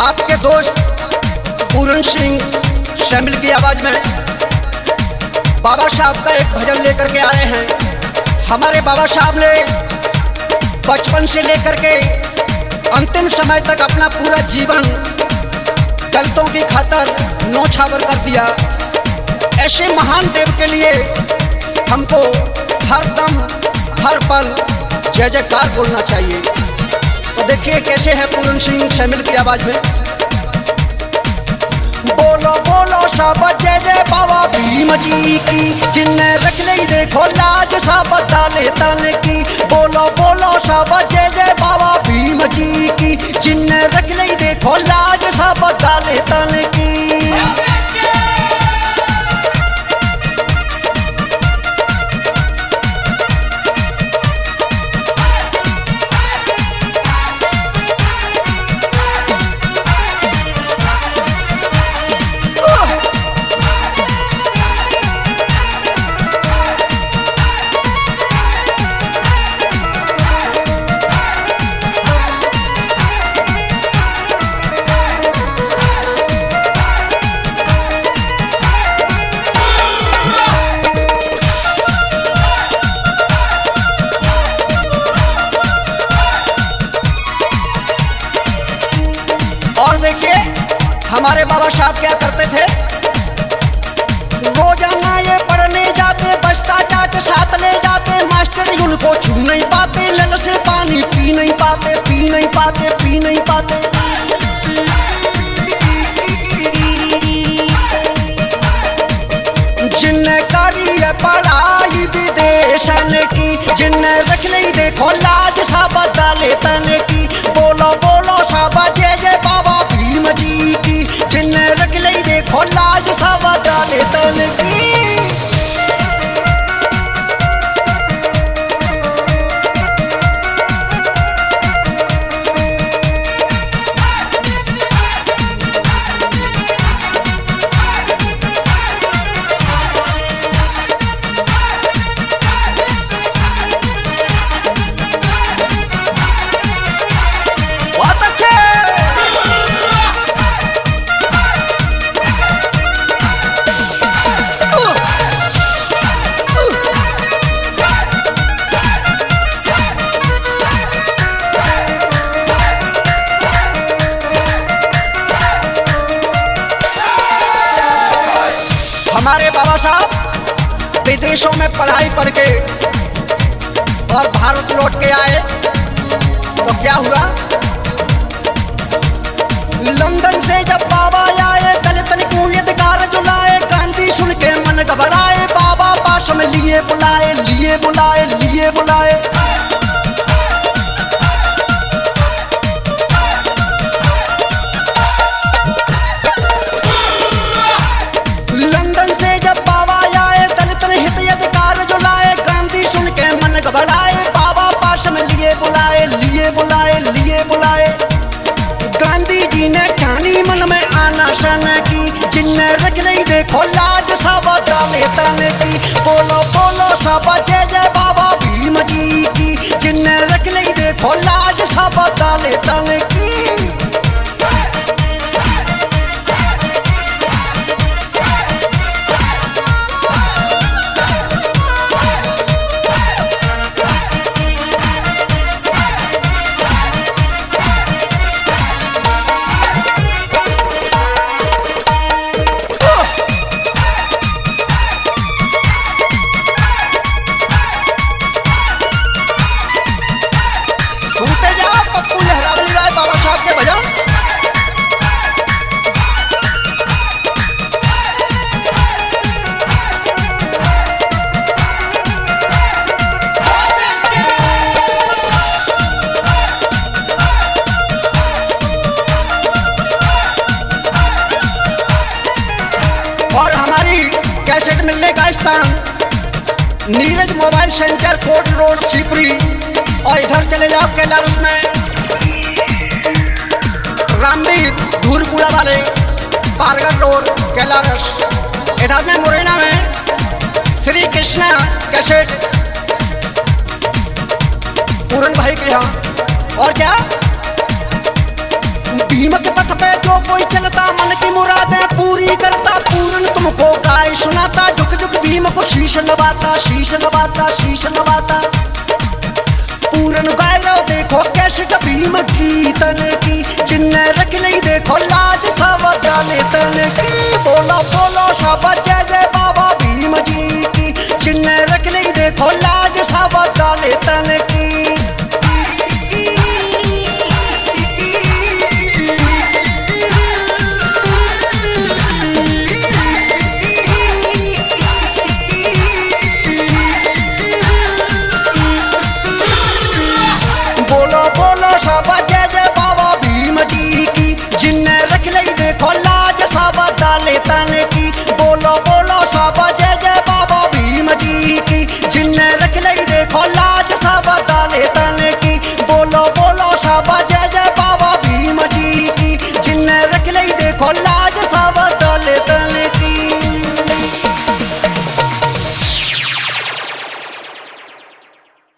आपके दोस्त पूरण सिंह शैमिल की आवाज़ में बाबा साहब का एक भजन लेकर के आए हैं। हमारे बाबा साहब ने बचपन से लेकर के अंतिम समय तक अपना पूरा जीवन दलितों की खातर नौछावर कर दिया। ऐसे महान देव के लिए हमको हर दम हर पल जय जयकार बोलना चाहिए। तो देखिए कैसे है पूरन सिंह शैमिल की आवाज़ में। बोलो बोलो सब जय जय बाबा। भीम जी की जिन्हें रख ले, देखो लाज सब ताले ताने की। बोलो बोलो सब जय जय बाबा। भीम जी की जिन्हें रख ले, देखो लाज सब ताले ताने की। हमारे बाबा साहब क्या करते थे? रोज़ाना ये पढ़ने जाते, बस्ता चाट, साथ ले जाते, मास्टर उनको छू नहीं पाते, लल से पानी पी नहीं पाते, पी नहीं पाते, पी नहीं पाते। जिन्ने करी है, पढ़ाई विदेशन की, जिन्ने रख ली, देखो लाज सब दाले, तने की विदेशों में पढ़ाई पढ़ के और भारत लौट के आए तो क्या हुआ? लंदन से जब बाबा आए दलित को अधिकार जुलाए, गांधी सुन के मन घबराए, बाबा पास में लिए बुलाए लिए बुलाए लिए बुलाए। गांधी जी ने ठानी मन में आना शन की। चिन्ह रख ली देखो लाज सब डाले तन की। बोलो बोलो सब, जय जय बाबा भीम जी की। चिन्ह रख ली देखो लाज सब डाले तने कैसेट मिलने का स्थान Neeraj mobile centre, Kot road, Shivpuri, और इधर चले जाओ कैलाश में। रामवीर, धूलपुरा वाले, पारगढ़ रोड कैलाश इधर में मुरैना में, श्री कृष्णा कैसेट। पूरन भाई के यहाँ। और क्या? भीम के पथ पे जो कोई चलता, मन की मुरादें पूरी करता। पूर्ण तुमको गाय सुनाता, झुक झुक भीम को शीश नवाता शीश नवाता शीश नवाता। पूरन गाय रहो देखो कैसे भीम की तन की जिन्ने रख ली देखो लाज सब जाने तन की। बोलो बोलो सब जय जय बाबा। बोलो